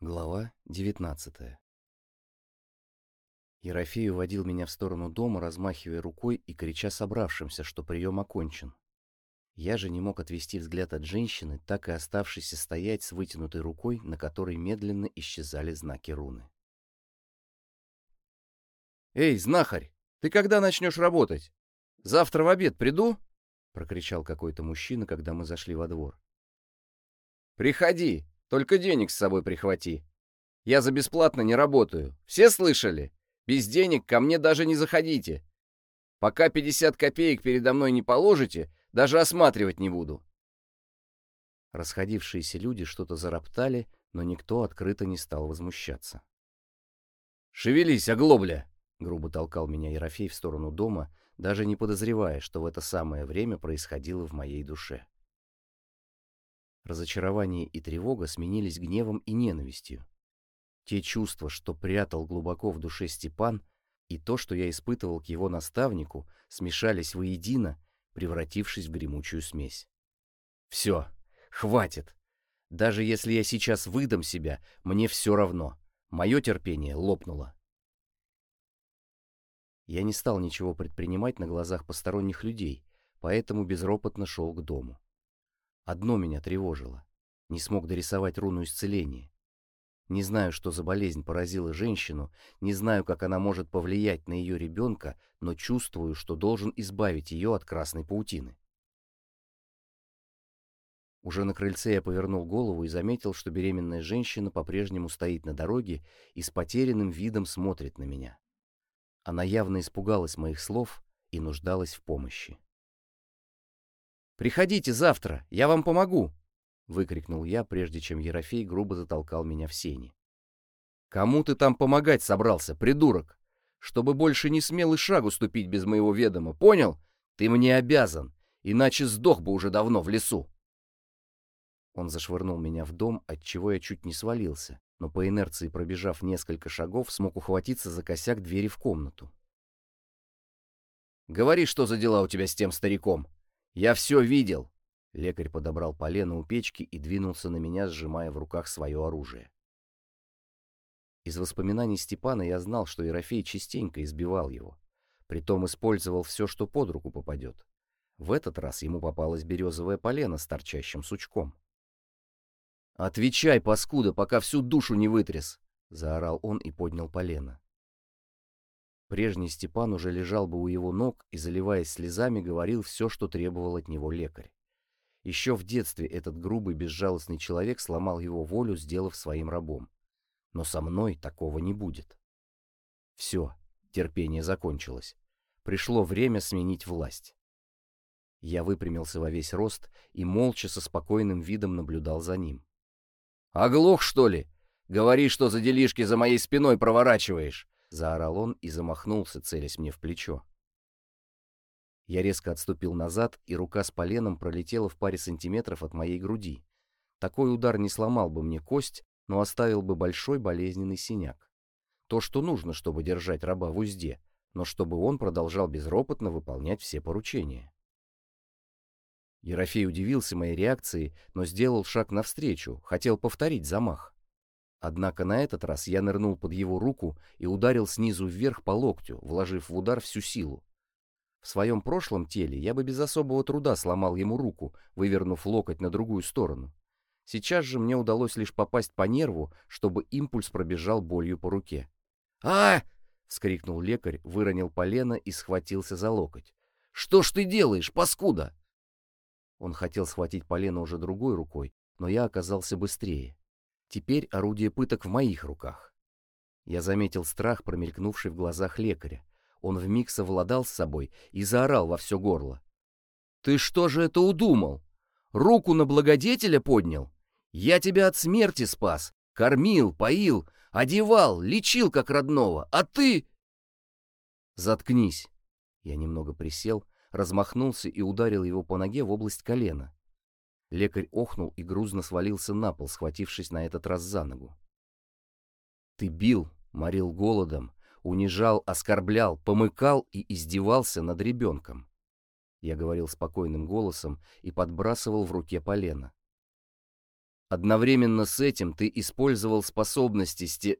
Глава 19 Ерофей уводил меня в сторону дома, размахивая рукой и крича собравшимся, что прием окончен. Я же не мог отвести взгляд от женщины, так и оставшейся стоять с вытянутой рукой, на которой медленно исчезали знаки руны. «Эй, знахарь, ты когда начнешь работать? Завтра в обед приду?» — прокричал какой-то мужчина, когда мы зашли во двор. «Приходи, только денег с собой прихвати. Я за бесплатно не работаю. Все слышали? Без денег ко мне даже не заходите. Пока 50 копеек передо мной не положите, даже осматривать не буду. Расходившиеся люди что-то зароптали, но никто открыто не стал возмущаться. «Шевелись, оглобля!» — грубо толкал меня Ерофей в сторону дома, даже не подозревая, что в это самое время происходило в моей душе. Разочарование и тревога сменились гневом и ненавистью. Те чувства, что прятал глубоко в душе Степан, и то, что я испытывал к его наставнику, смешались воедино, превратившись в гремучую смесь. Все, хватит. Даже если я сейчас выдам себя, мне все равно. Мое терпение лопнуло. Я не стал ничего предпринимать на глазах посторонних людей, поэтому безропотно шел к дому. Одно меня тревожило. Не смог дорисовать руну исцеления. Не знаю, что за болезнь поразила женщину, не знаю, как она может повлиять на ее ребенка, но чувствую, что должен избавить ее от красной паутины. Уже на крыльце я повернул голову и заметил, что беременная женщина по-прежнему стоит на дороге и с потерянным видом смотрит на меня. Она явно испугалась моих слов и нуждалась в помощи. «Приходите завтра, я вам помогу!» — выкрикнул я, прежде чем Ерофей грубо затолкал меня в сени. «Кому ты там помогать собрался, придурок? Чтобы больше не смел и шагу ступить без моего ведома, понял? Ты мне обязан, иначе сдох бы уже давно в лесу!» Он зашвырнул меня в дом, от чего я чуть не свалился, но по инерции пробежав несколько шагов, смог ухватиться за косяк двери в комнату. «Говори, что за дела у тебя с тем стариком!» Я все видел!» Лекарь подобрал полено у печки и двинулся на меня, сжимая в руках свое оружие. Из воспоминаний Степана я знал, что Ерофей частенько избивал его. Притом использовал все, что под руку попадет. В этот раз ему попалось березовое полено с торчащим сучком. «Отвечай, паскуда, пока всю душу не вытряс!» — заорал он и поднял полено. Прежний Степан уже лежал бы у его ног и, заливаясь слезами, говорил все, что требовал от него лекарь. Еще в детстве этот грубый, безжалостный человек сломал его волю, сделав своим рабом. Но со мной такого не будет. Все, терпение закончилось. Пришло время сменить власть. Я выпрямился во весь рост и молча со спокойным видом наблюдал за ним. «Оглох, что ли? Говори, что за делишки за моей спиной проворачиваешь!» — заорал он и замахнулся, целясь мне в плечо. Я резко отступил назад, и рука с поленом пролетела в паре сантиметров от моей груди. Такой удар не сломал бы мне кость, но оставил бы большой болезненный синяк. То, что нужно, чтобы держать раба в узде, но чтобы он продолжал безропотно выполнять все поручения. Ерофей удивился моей реакции, но сделал шаг навстречу, хотел повторить замах. Однако на этот раз я нырнул под его руку и ударил снизу вверх по локтю, вложив в удар всю силу. В своем прошлом теле я бы без особого труда сломал ему руку, вывернув локоть на другую сторону. Сейчас же мне удалось лишь попасть по нерву, чтобы импульс пробежал болью по руке. а вскрикнул лекарь, выронил полено и схватился за локоть. «Что ж ты делаешь, паскуда?» Он хотел схватить полено уже другой рукой, но я оказался быстрее. Теперь орудие пыток в моих руках. Я заметил страх, промелькнувший в глазах лекаря. Он вмиг совладал с собой и заорал во все горло. «Ты что же это удумал? Руку на благодетеля поднял? Я тебя от смерти спас, кормил, поил, одевал, лечил как родного, а ты...» «Заткнись!» Я немного присел, размахнулся и ударил его по ноге в область колена. Лекарь охнул и грузно свалился на пол, схватившись на этот раз за ногу. «Ты бил, морил голодом, унижал, оскорблял, помыкал и издевался над ребенком», — я говорил спокойным голосом и подбрасывал в руке полено. Одновременно с этим ты использовал способности сте...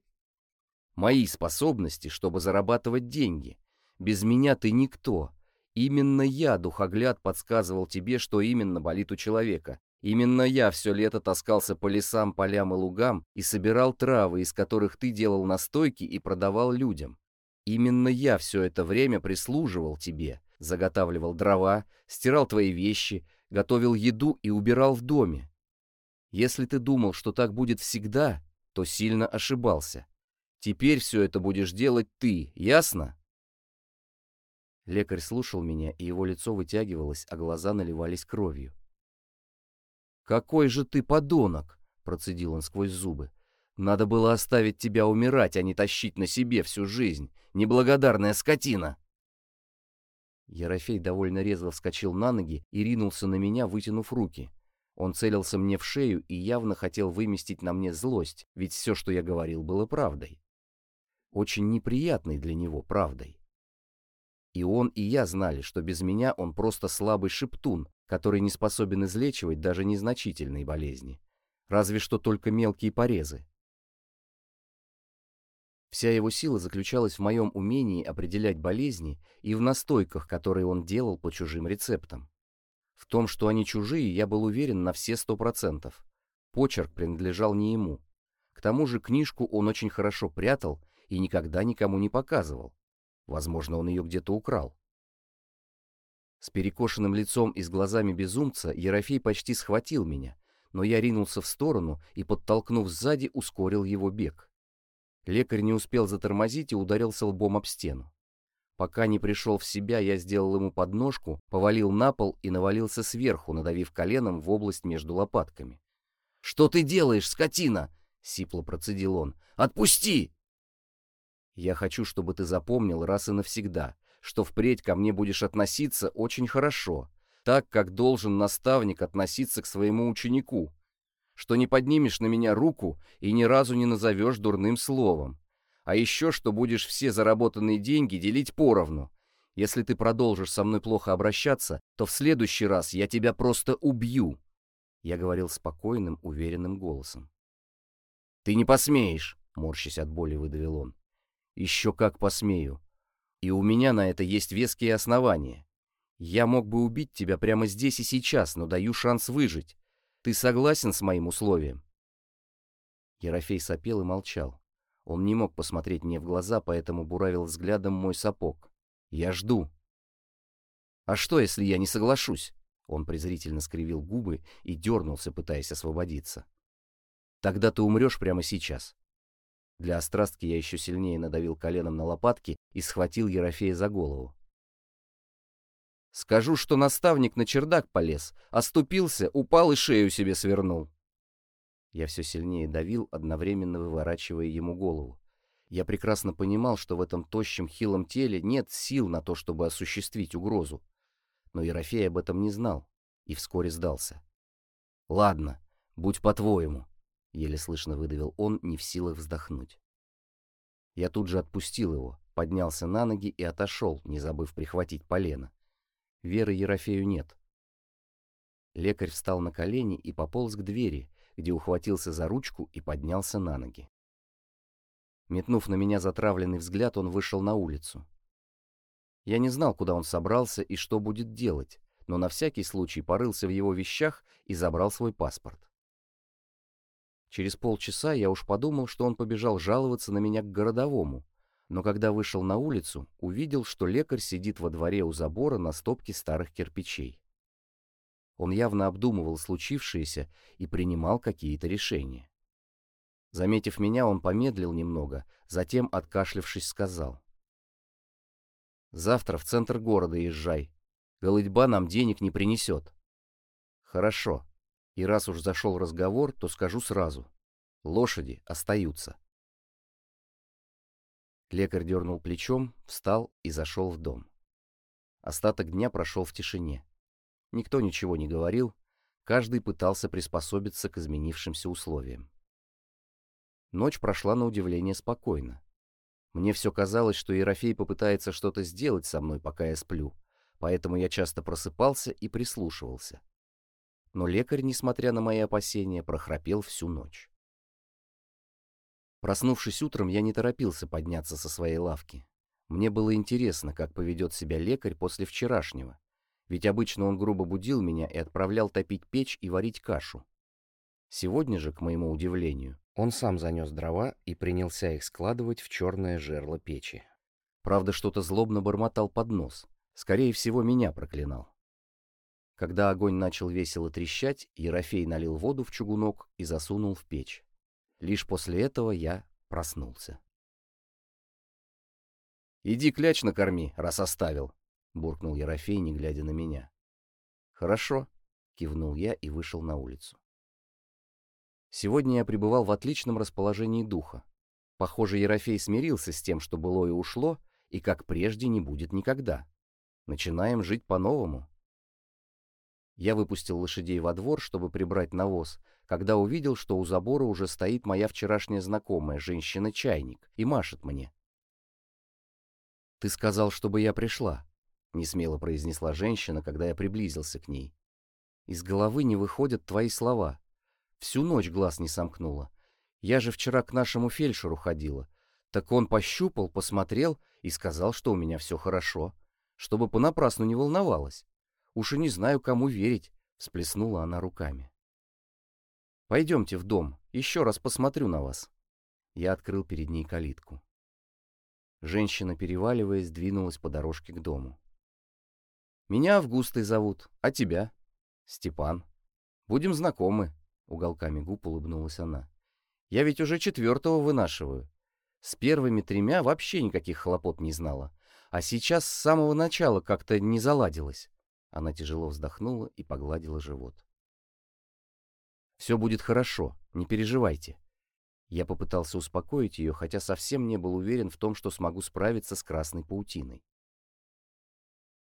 Мои способности, чтобы зарабатывать деньги. Без меня ты никто. Именно я, духогляд, подсказывал тебе, что именно болит у человека. Именно я все лето таскался по лесам, полям и лугам и собирал травы, из которых ты делал настойки и продавал людям. Именно я все это время прислуживал тебе, заготавливал дрова, стирал твои вещи, готовил еду и убирал в доме. Если ты думал, что так будет всегда, то сильно ошибался. Теперь все это будешь делать ты, ясно? Лекарь слушал меня, и его лицо вытягивалось, а глаза наливались кровью. «Какой же ты подонок!» — процедил он сквозь зубы. «Надо было оставить тебя умирать, а не тащить на себе всю жизнь. Неблагодарная скотина!» Ерофей довольно резво вскочил на ноги и ринулся на меня, вытянув руки. Он целился мне в шею и явно хотел выместить на мне злость, ведь все, что я говорил, было правдой. Очень неприятной для него правдой. И он, и я знали, что без меня он просто слабый шептун, который не способен излечивать даже незначительные болезни, разве что только мелкие порезы. Вся его сила заключалась в моем умении определять болезни и в настойках, которые он делал по чужим рецептам. В том, что они чужие, я был уверен на все сто процентов. Почерк принадлежал не ему. К тому же книжку он очень хорошо прятал и никогда никому не показывал. Возможно, он ее где-то украл. С перекошенным лицом и с глазами безумца Ерофей почти схватил меня, но я ринулся в сторону и, подтолкнув сзади, ускорил его бег. Лекарь не успел затормозить и ударился лбом об стену. Пока не пришел в себя, я сделал ему подножку, повалил на пол и навалился сверху, надавив коленом в область между лопатками. «Что ты делаешь, скотина?» — сипло процедил он. «Отпусти!» «Я хочу, чтобы ты запомнил раз и навсегда что впредь ко мне будешь относиться очень хорошо, так, как должен наставник относиться к своему ученику, что не поднимешь на меня руку и ни разу не назовешь дурным словом, а еще, что будешь все заработанные деньги делить поровну. Если ты продолжишь со мной плохо обращаться, то в следующий раз я тебя просто убью. Я говорил спокойным, уверенным голосом. «Ты не посмеешь!» — морщась от боли, выдавил он. «Еще как посмею. И у меня на это есть веские основания. Я мог бы убить тебя прямо здесь и сейчас, но даю шанс выжить. Ты согласен с моим условием?» Ерофей сопел и молчал. Он не мог посмотреть мне в глаза, поэтому буравил взглядом мой сапог. «Я жду». «А что, если я не соглашусь?» Он презрительно скривил губы и дернулся, пытаясь освободиться. «Тогда ты умрешь прямо сейчас. Для острастки я еще сильнее надавил коленом на лопатки и схватил Ерофея за голову. Скажу, что наставник на чердак полез, оступился, упал и шею себе свернул. Я все сильнее давил, одновременно выворачивая ему голову. Я прекрасно понимал, что в этом тощем хилом теле нет сил на то, чтобы осуществить угрозу. Но Ерофей об этом не знал и вскоре сдался. «Ладно, будь по-твоему», — еле слышно выдавил он, не в силах вздохнуть. Я тут же отпустил его, поднялся на ноги и отошел, не забыв прихватить полено. Веры Ерофею нет. Лекарь встал на колени и пополз к двери, где ухватился за ручку и поднялся на ноги. Метнув на меня затравленный взгляд, он вышел на улицу. Я не знал, куда он собрался и что будет делать, но на всякий случай порылся в его вещах и забрал свой паспорт. Через полчаса я уж подумал, что он побежал жаловаться на меня к городовому, но когда вышел на улицу, увидел, что лекарь сидит во дворе у забора на стопке старых кирпичей. Он явно обдумывал случившееся и принимал какие-то решения. Заметив меня, он помедлил немного, затем, откашлявшись, сказал. «Завтра в центр города езжай. Голытьба нам денег не принесет». «Хорошо», и раз уж зашел разговор, то скажу сразу. Лошади остаются. Лекарь дернул плечом, встал и зашел в дом. Остаток дня прошел в тишине. Никто ничего не говорил, каждый пытался приспособиться к изменившимся условиям. Ночь прошла на удивление спокойно. Мне все казалось, что Ерофей попытается что-то сделать со мной, пока я сплю, поэтому я часто просыпался и прислушивался. Но лекарь, несмотря на мои опасения, прохрапел всю ночь. Проснувшись утром, я не торопился подняться со своей лавки. Мне было интересно, как поведет себя лекарь после вчерашнего, ведь обычно он грубо будил меня и отправлял топить печь и варить кашу. Сегодня же, к моему удивлению, он сам занес дрова и принялся их складывать в черное жерло печи. Правда, что-то злобно бормотал под нос. Скорее всего, меня проклинал. Когда огонь начал весело трещать, Ерофей налил воду в чугунок и засунул в печь. Лишь после этого я проснулся. «Иди кляч накорми, раз оставил», — буркнул Ерофей, не глядя на меня. «Хорошо», — кивнул я и вышел на улицу. Сегодня я пребывал в отличном расположении духа. Похоже, Ерофей смирился с тем, что было и ушло, и как прежде не будет никогда. Начинаем жить по-новому. Я выпустил лошадей во двор, чтобы прибрать навоз, когда увидел, что у забора уже стоит моя вчерашняя знакомая, женщина-чайник, и машет мне. «Ты сказал, чтобы я пришла», — несмело произнесла женщина, когда я приблизился к ней. «Из головы не выходят твои слова. Всю ночь глаз не сомкнула. Я же вчера к нашему фельдшеру ходила. Так он пощупал, посмотрел и сказал, что у меня все хорошо, чтобы понапрасну не волновалась. Уж и не знаю, кому верить, — всплеснула она руками. «Пойдемте в дом, еще раз посмотрю на вас». Я открыл перед ней калитку. Женщина, переваливаясь, двинулась по дорожке к дому. «Меня Августой зовут, а тебя?» «Степан. Будем знакомы», Уголками губ улыбнулась она. «Я ведь уже четвертого вынашиваю. С первыми тремя вообще никаких хлопот не знала. А сейчас с самого начала как-то не заладилось». Она тяжело вздохнула и погладила живот. «Все будет хорошо, не переживайте». Я попытался успокоить ее, хотя совсем не был уверен в том, что смогу справиться с красной паутиной.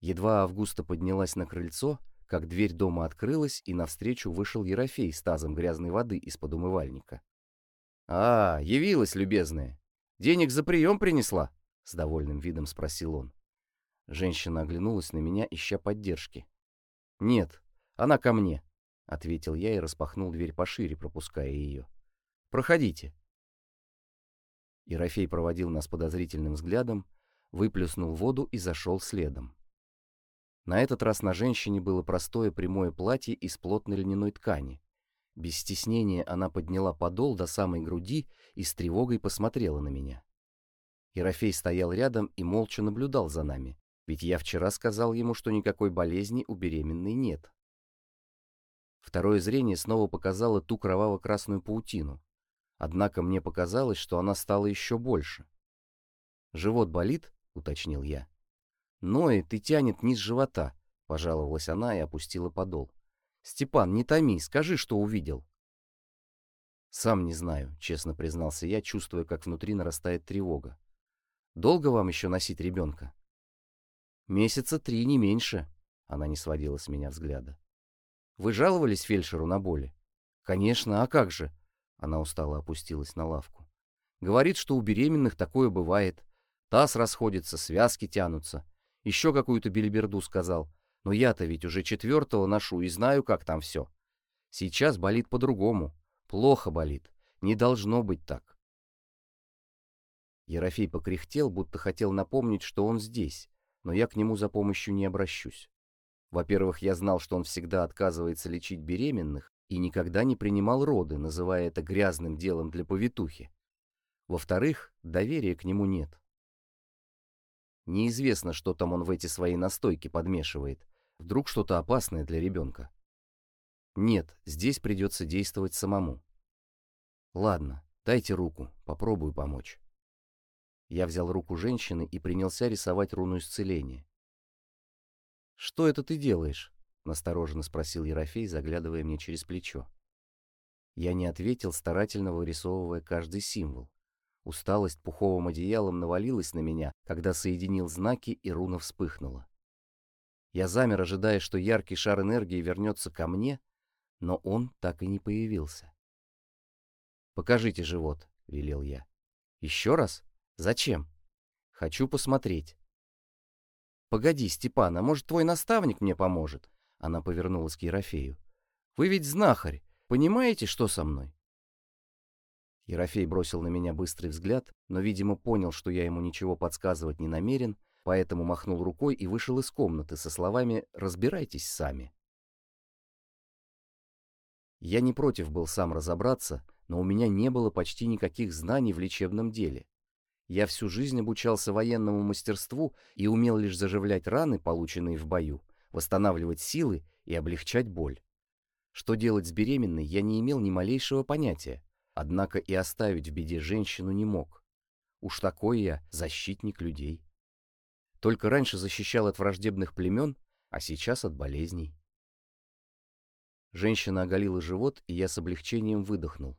Едва Августа поднялась на крыльцо, как дверь дома открылась, и навстречу вышел Ерофей с тазом грязной воды из-под умывальника. «А, явилась, любезная. Денег за прием принесла?» — с довольным видом спросил он. Женщина оглянулась на меня, ища поддержки. «Нет, она ко мне», — ответил я и распахнул дверь пошире, пропуская ее. «Проходите». Ерофей проводил нас подозрительным взглядом, выплюснул воду и зашел следом. На этот раз на женщине было простое прямое платье из плотной льняной ткани. Без стеснения она подняла подол до самой груди и с тревогой посмотрела на меня. Ерофей стоял рядом и молча наблюдал за нами, ведь я вчера сказал ему, что никакой болезни у беременной нет. Второе зрение снова показало ту кроваво-красную паутину. Однако мне показалось, что она стала еще больше. «Живот болит?» — уточнил я. «Ноет и тянет низ живота», — пожаловалась она и опустила подол. «Степан, не томи, скажи, что увидел». «Сам не знаю», — честно признался я, чувствуя, как внутри нарастает тревога. «Долго вам еще носить ребенка?» «Месяца три, не меньше», — она не сводила с меня взгляда. «Вы жаловались фельдшеру на боли?» «Конечно, а как же?» Она устало опустилась на лавку. «Говорит, что у беременных такое бывает. Таз расходится, связки тянутся. Еще какую-то бельберду сказал. Но я-то ведь уже четвертого ношу и знаю, как там все. Сейчас болит по-другому. Плохо болит. Не должно быть так. Ерофей покряхтел, будто хотел напомнить, что он здесь, но я к нему за помощью не обращусь. Во-первых, я знал, что он всегда отказывается лечить беременных и никогда не принимал роды, называя это грязным делом для повитухи. Во-вторых, доверия к нему нет. Неизвестно, что там он в эти свои настойки подмешивает. Вдруг что-то опасное для ребенка. Нет, здесь придется действовать самому. Ладно, дайте руку, попробую помочь. Я взял руку женщины и принялся рисовать руну исцеления. «Что это ты делаешь?» — настороженно спросил Ерофей, заглядывая мне через плечо. Я не ответил, старательно вырисовывая каждый символ. Усталость пуховым одеялом навалилась на меня, когда соединил знаки, и руна вспыхнула. Я замер, ожидая, что яркий шар энергии вернется ко мне, но он так и не появился. «Покажите живот», — велел я. «Еще раз? Зачем?» «Хочу посмотреть». «Погоди, Степан, а может, твой наставник мне поможет?» Она повернулась к Ерофею. Вы ведь знахарь, понимаете, что со мной?» Ерофей бросил на меня быстрый взгляд, но, видимо, понял, что я ему ничего подсказывать не намерен, поэтому махнул рукой и вышел из комнаты со словами «разбирайтесь сами». Я не против был сам разобраться, но у меня не было почти никаких знаний в лечебном деле. Я всю жизнь обучался военному мастерству и умел лишь заживлять раны, полученные в бою, восстанавливать силы и облегчать боль. Что делать с беременной, я не имел ни малейшего понятия, однако и оставить в беде женщину не мог. Уж такой я защитник людей. Только раньше защищал от враждебных племен, а сейчас от болезней. Женщина оголила живот, и я с облегчением выдохнул.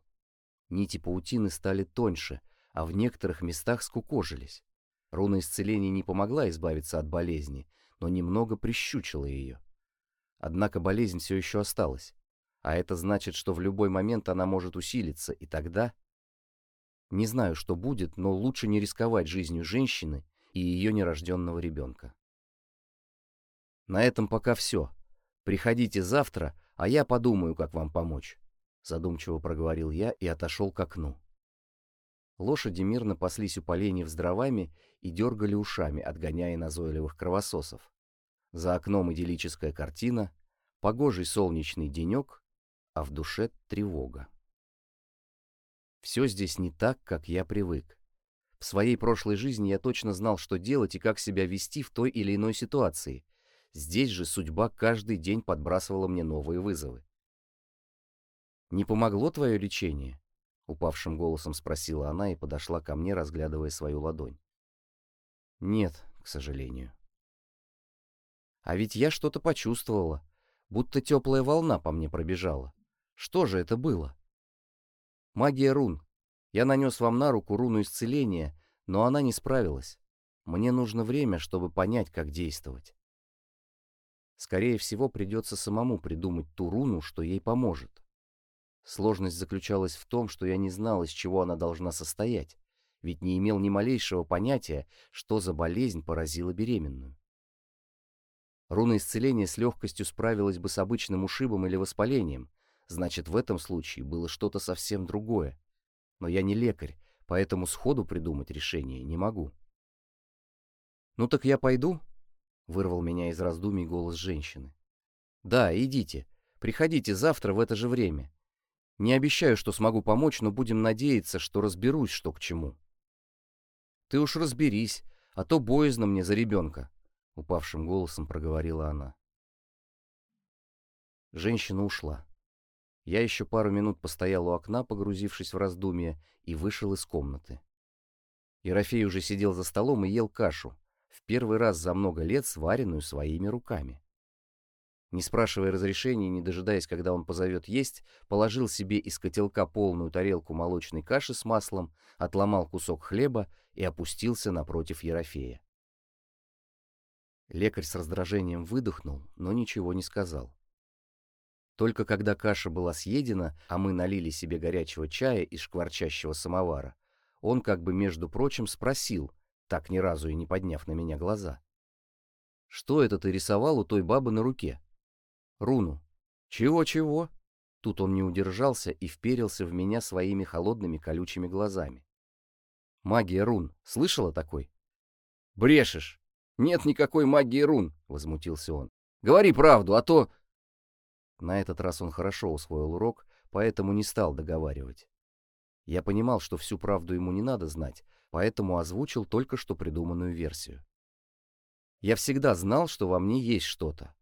Нити паутины стали тоньше, а в некоторых местах скукожились. Руна исцеления не помогла избавиться от болезни, но немного прищучила ее. Однако болезнь все еще осталась, а это значит, что в любой момент она может усилиться, и тогда... Не знаю, что будет, но лучше не рисковать жизнью женщины и ее нерожденного ребенка. На этом пока все. Приходите завтра, а я подумаю, как вам помочь», — задумчиво проговорил я и отошел к окну. Лошади мирно паслись у поленьев с дровами и дергали ушами, отгоняя назойливых кровососов. За окном идиллическая картина, погожий солнечный денек, а в душе тревога. Все здесь не так, как я привык. В своей прошлой жизни я точно знал, что делать и как себя вести в той или иной ситуации — Здесь же судьба каждый день подбрасывала мне новые вызовы. «Не помогло твое лечение?» — упавшим голосом спросила она и подошла ко мне, разглядывая свою ладонь. «Нет, к сожалению». «А ведь я что-то почувствовала, будто теплая волна по мне пробежала. Что же это было?» «Магия рун. Я нанес вам на руку руну исцеления, но она не справилась. Мне нужно время, чтобы понять, как действовать». Скорее всего, придется самому придумать ту руну, что ей поможет. Сложность заключалась в том, что я не знал, из чего она должна состоять, ведь не имел ни малейшего понятия, что за болезнь поразила беременную. Руна исцеления с легкостью справилась бы с обычным ушибом или воспалением, значит, в этом случае было что-то совсем другое. Но я не лекарь, поэтому сходу придумать решение не могу. «Ну так я пойду?» Вырвал меня из раздумий голос женщины. «Да, идите. Приходите завтра в это же время. Не обещаю, что смогу помочь, но будем надеяться, что разберусь, что к чему». «Ты уж разберись, а то боязно мне за ребенка», — упавшим голосом проговорила она. Женщина ушла. Я еще пару минут постоял у окна, погрузившись в раздумья, и вышел из комнаты. Ерофей уже сидел за столом и ел кашу, в первый раз за много лет сваренную своими руками. Не спрашивая разрешения, не дожидаясь, когда он позовет есть, положил себе из котелка полную тарелку молочной каши с маслом, отломал кусок хлеба и опустился напротив Ерофея. Лекарь с раздражением выдохнул, но ничего не сказал. Только когда каша была съедена, а мы налили себе горячего чая из шкварчащего самовара, он как бы, между прочим, спросил, так ни разу и не подняв на меня глаза. «Что это ты рисовал у той бабы на руке?» «Руну». «Чего-чего?» Тут он не удержался и вперился в меня своими холодными колючими глазами. «Магия рун. Слышала такой?» «Брешешь! Нет никакой магии рун!» — возмутился он. «Говори правду, а то...» На этот раз он хорошо усвоил урок, поэтому не стал договаривать. Я понимал, что всю правду ему не надо знать, поэтому озвучил только что придуманную версию. Я всегда знал, что во мне есть что-то.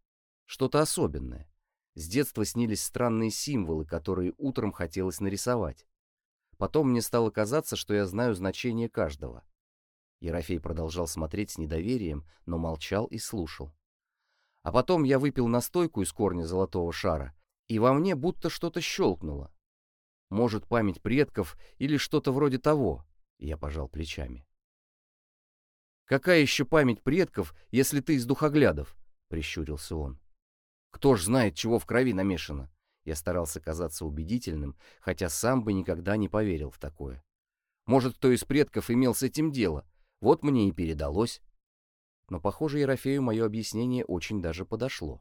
Что-то особенное. С детства снились странные символы, которые утром хотелось нарисовать. Потом мне стало казаться, что я знаю значение каждого. Ерофей продолжал смотреть с недоверием, но молчал и слушал. А потом я выпил настойку из корня золотого шара, и во мне будто что-то щелкнуло. Может, память предков или что-то вроде того. Я пожал плечами. «Какая еще память предков, если ты из духоглядов?» — прищурился он. «Кто ж знает, чего в крови намешано?» Я старался казаться убедительным, хотя сам бы никогда не поверил в такое. Может, кто из предков имел с этим дело, вот мне и передалось. Но, похоже, Ерофею мое объяснение очень даже подошло.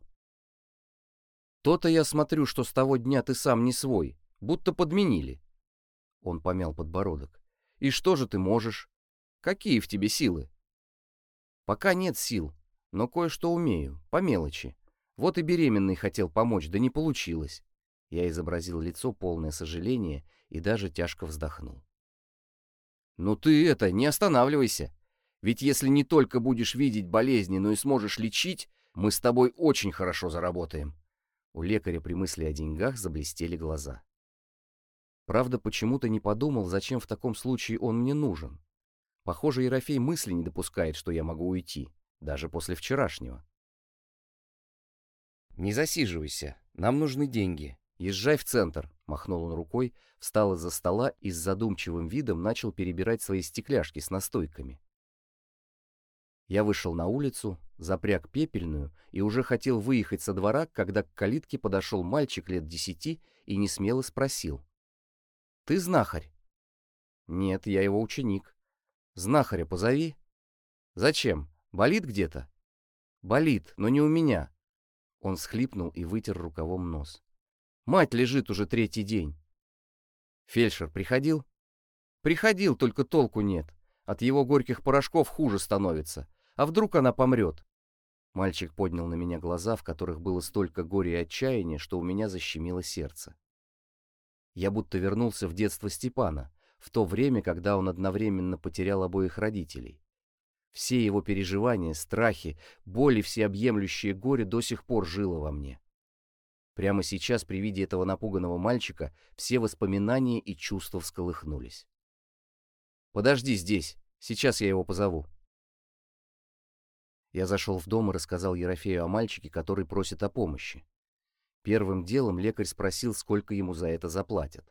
То-то я смотрю, что с того дня ты сам не свой, будто подменили. Он помял подбородок. И что же ты можешь? Какие в тебе силы? Пока нет сил, но кое-что умею, по мелочи. Вот и беременный хотел помочь, да не получилось. Я изобразил лицо, полное сожаления, и даже тяжко вздохнул. «Ну ты это, не останавливайся. Ведь если не только будешь видеть болезни, но и сможешь лечить, мы с тобой очень хорошо заработаем». У лекаря при мысли о деньгах заблестели глаза. Правда, почему-то не подумал, зачем в таком случае он мне нужен. Похоже, Ерофей мысли не допускает, что я могу уйти, даже после вчерашнего. «Не засиживайся, нам нужны деньги. Езжай в центр», — махнул он рукой, встал из-за стола и с задумчивым видом начал перебирать свои стекляшки с настойками. Я вышел на улицу, запряг пепельную и уже хотел выехать со двора, когда к калитке подошел мальчик лет десяти и несмело спросил. «Ты знахарь?» «Нет, я его ученик». «Знахаря позови». «Зачем? Болит где-то?» «Болит, но не у меня». Он схлипнул и вытер рукавом нос. «Мать лежит уже третий день». «Фельдшер приходил?» «Приходил, только толку нет. От его горьких порошков хуже становится. А вдруг она помрет? Мальчик поднял на меня глаза, в которых было столько горя и отчаяния, что у меня защемило сердце. Я будто вернулся в детство Степана, в то время, когда он одновременно потерял обоих родителей. Все его переживания, страхи, боли, всеобъемлющее горе до сих пор жило во мне. Прямо сейчас при виде этого напуганного мальчика все воспоминания и чувства всколыхнулись. «Подожди здесь, сейчас я его позову». Я зашел в дом и рассказал Ерофею о мальчике, который просит о помощи. Первым делом лекарь спросил, сколько ему за это заплатят.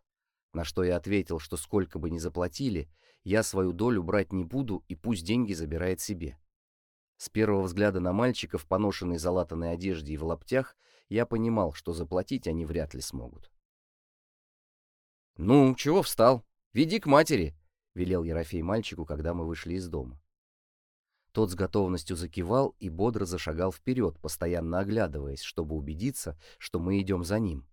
На что я ответил, что сколько бы ни заплатили, я свою долю брать не буду и пусть деньги забирает себе. С первого взгляда на мальчика в поношенной залатанной одежде и в лаптях я понимал, что заплатить они вряд ли смогут. «Ну, чего встал? Веди к матери!» — велел Ерофей мальчику, когда мы вышли из дома. Тот с готовностью закивал и бодро зашагал вперед, постоянно оглядываясь, чтобы убедиться, что мы идем за ним.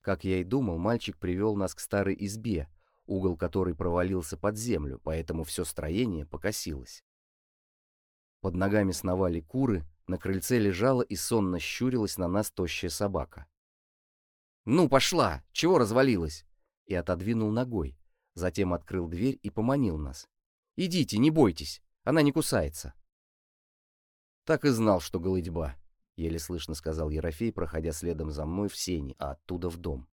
Как я и думал, мальчик привел нас к старой избе, угол которой провалился под землю, поэтому все строение покосилось. Под ногами сновали куры, на крыльце лежала и сонно щурилась на нас тощая собака. «Ну, пошла! Чего развалилась?» И отодвинул ногой, затем открыл дверь и поманил нас. «Идите, не бойтесь!» Она не кусается. Так и знал, что голытьба, — еле слышно сказал Ерофей, проходя следом за мной в сени, а оттуда в дом.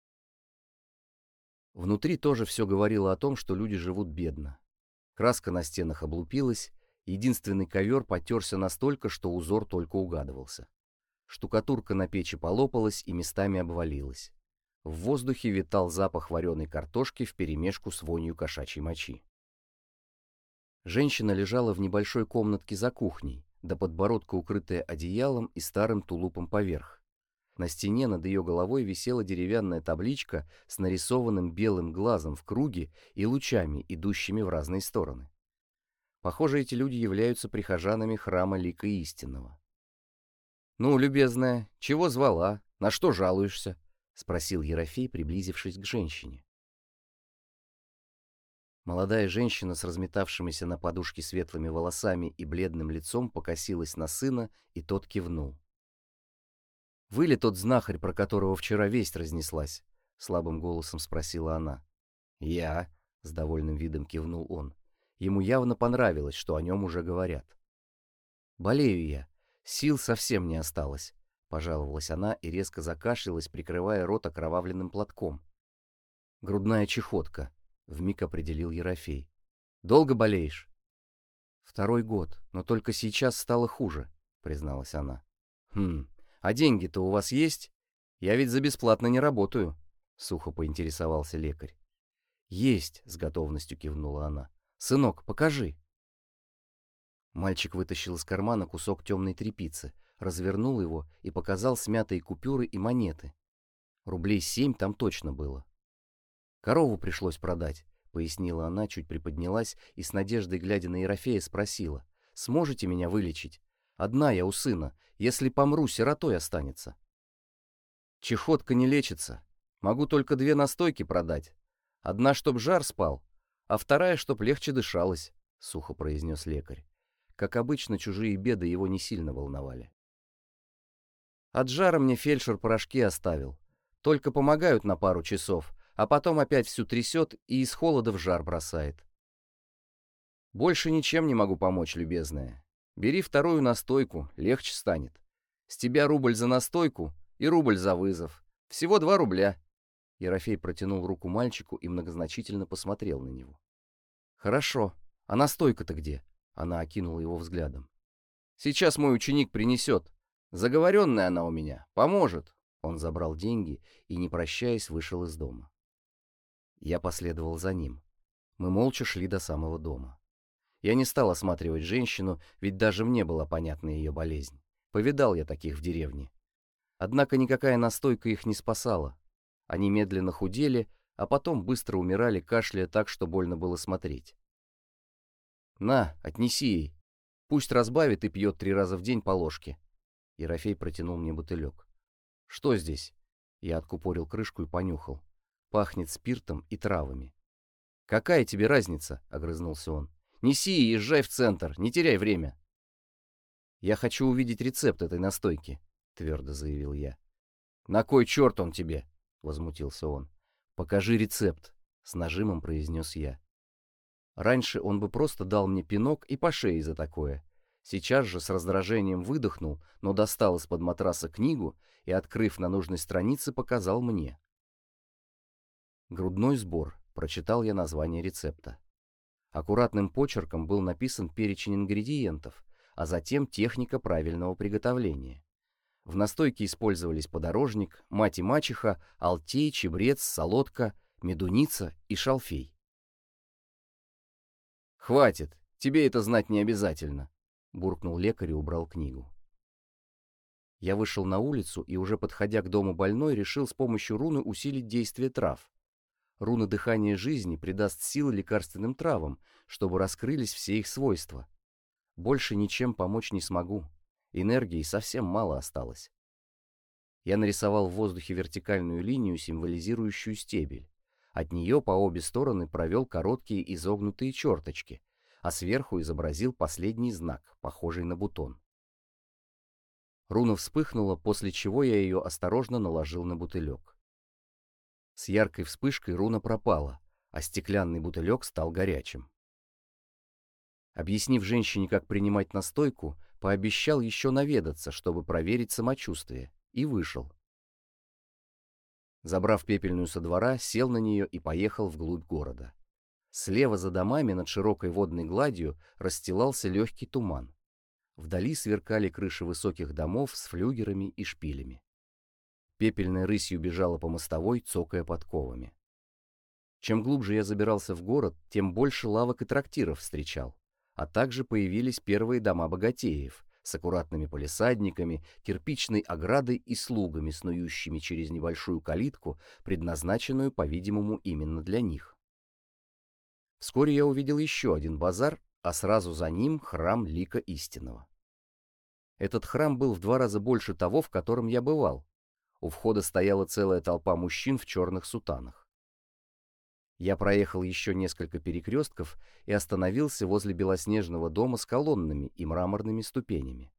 Внутри тоже все говорило о том, что люди живут бедно. Краска на стенах облупилась, единственный ковер потерся настолько, что узор только угадывался. Штукатурка на печи полопалась и местами обвалилась. В воздухе витал запах вареной картошки вперемешку с вонью кошачьей мочи. Женщина лежала в небольшой комнатке за кухней, до подбородка укрытая одеялом и старым тулупом поверх. На стене над ее головой висела деревянная табличка с нарисованным белым глазом в круге и лучами, идущими в разные стороны. Похоже, эти люди являются прихожанами храма Лика Истинного. «Ну, любезная, чего звала? На что жалуешься?» — спросил Ерофей, приблизившись к женщине. Молодая женщина с разметавшимися на подушке светлыми волосами и бледным лицом покосилась на сына, и тот кивнул. «Вы ли тот знахарь, про которого вчера весть разнеслась?» — слабым голосом спросила она. «Я», — с довольным видом кивнул он. Ему явно понравилось, что о нем уже говорят. «Болею я. Сил совсем не осталось», — пожаловалась она и резко закашлялась, прикрывая рот окровавленным платком. «Грудная чехотка», вмиг определил Ерофей. «Долго болеешь?» «Второй год, но только сейчас стало хуже», — призналась она. «Хм, а деньги-то у вас есть? Я ведь за бесплатно не работаю», — сухо поинтересовался лекарь. «Есть», — с готовностью кивнула она. «Сынок, покажи». Мальчик вытащил из кармана кусок темной тряпицы, развернул его и показал смятые купюры и монеты. Рублей семь там точно было. Корову пришлось продать, пояснила она, чуть приподнялась и с надеждой, глядя на Ерофея, спросила. «Сможете меня вылечить? Одна я у сына. Если помру, сиротой останется». Чехотка не лечится. Могу только две настойки продать. Одна, чтоб жар спал, а вторая, чтоб легче дышалось, — сухо произнес лекарь. Как обычно, чужие беды его не сильно волновали. От жара мне фельдшер порошки оставил. Только помогают на пару часов, а потом опять всю трясет и из холода в жар бросает. Больше ничем не могу помочь, любезная. Бери вторую настойку, легче станет. С тебя рубль за настойку и рубль за вызов. Всего два рубля. Ерофей протянул руку мальчику и многозначительно посмотрел на него. «Хорошо. А настойка-то где?» Она окинула его взглядом. «Сейчас мой ученик принесет. Заговоренная она у меня. Поможет». Он забрал деньги и, не прощаясь, вышел из дома. Я последовал за ним. Мы молча шли до самого дома. Я не стал осматривать женщину, ведь даже мне была понятна ее болезнь. Повидал я таких в деревне. Однако никакая настойка их не спасала. Они медленно худели, а потом быстро умирали, кашляя так, что больно было смотреть. «На, отнеси ей. Пусть разбавит и пьет три раза в день по ложке». Ерофей протянул мне бутылек. «Что здесь?» Я откупорил крышку и понюхал. Пахнет спиртом и травами. «Какая тебе разница?» — огрызнулся он. «Неси и езжай в центр, не теряй время». «Я хочу увидеть рецепт этой настойки», — твердо заявил я. «На кой черт он тебе?» — возмутился он. «Покажи рецепт», — с нажимом произнес я. Раньше он бы просто дал мне пинок и по шее за такое. Сейчас же с раздражением выдохнул, но достал из-под матраса книгу и, открыв на нужной странице, показал мне. «Грудной сбор», — прочитал я название рецепта. Аккуратным почерком был написан перечень ингредиентов, а затем техника правильного приготовления. В настойке использовались подорожник, мать и мачеха, алтей, чебрец, солодка, медуница и шалфей. «Хватит, тебе это знать не обязательно», — буркнул лекарь и убрал книгу. Я вышел на улицу и, уже подходя к дому больной, решил с помощью руны усилить действие трав. Руна дыхания жизни придаст силы лекарственным травам, чтобы раскрылись все их свойства. Больше ничем помочь не смогу. Энергии совсем мало осталось. Я нарисовал в воздухе вертикальную линию, символизирующую стебель. От нее по обе стороны провел короткие изогнутые черточки, а сверху изобразил последний знак, похожий на бутон. Руна вспыхнула, после чего я ее осторожно наложил на бутылек. С яркой вспышкой руна пропала, а стеклянный бутылек стал горячим. Объяснив женщине, как принимать настойку, пообещал еще наведаться, чтобы проверить самочувствие, и вышел. Забрав пепельную со двора, сел на нее и поехал вглубь города. Слева за домами над широкой водной гладью расстилался легкий туман. Вдали сверкали крыши высоких домов с флюгерами и шпилями. Пепельной рысью бежала по мостовой, цокая подковами. Чем глубже я забирался в город, тем больше лавок и трактиров встречал, а также появились первые дома богатеев, с аккуратными полисадниками, кирпичной оградой и слугами, снующими через небольшую калитку, предназначенную, по-видимому, именно для них. Вскоре я увидел еще один базар, а сразу за ним храм Лика Истинного. Этот храм был в два раза больше того, в котором я бывал. У входа стояла целая толпа мужчин в черных сутанах. Я проехал еще несколько перекрестков и остановился возле белоснежного дома с колоннами и мраморными ступенями.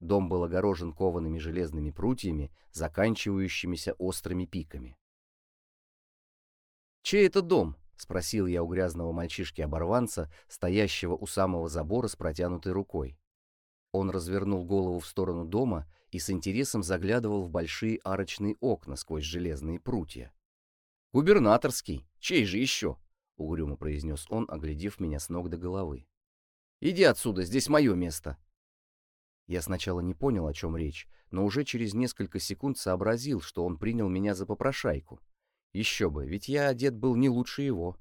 Дом был огорожен коваными железными прутьями, заканчивающимися острыми пиками. «Чей это дом?» — спросил я у грязного мальчишки-оборванца, стоящего у самого забора с протянутой рукой. Он развернул голову в сторону дома и с интересом заглядывал в большие арочные окна сквозь железные прутья. «Губернаторский! Чей же еще?» — угрюмо произнес он, оглядев меня с ног до головы. «Иди отсюда, здесь мое место!» Я сначала не понял, о чем речь, но уже через несколько секунд сообразил, что он принял меня за попрошайку. Еще бы, ведь я одет был не лучше его.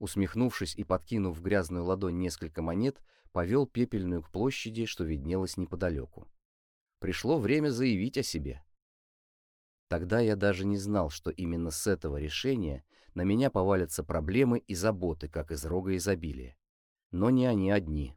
Усмехнувшись и подкинув в грязную ладонь несколько монет, повел пепельную к площади, что виднелось неподалеку. Пришло время заявить о себе. Тогда я даже не знал, что именно с этого решения на меня повалятся проблемы и заботы, как из рога изобилия. Но не они одни.